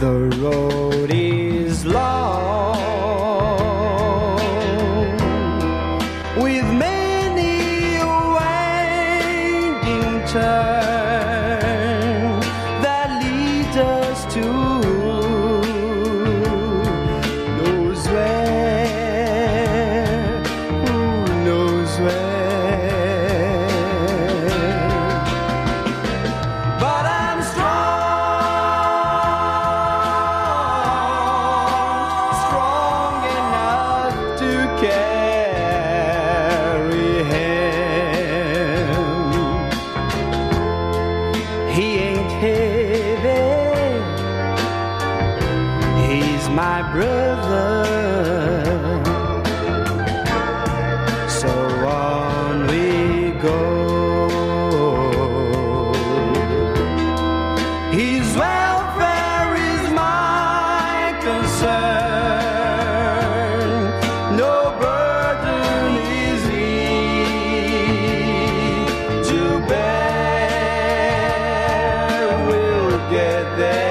The road is long with many winding turns that lead us to knows where, who knows where. my brother. So on we go. His welfare is my concern. No burden is he to bear. We'll get there.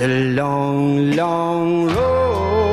It's a long, long road.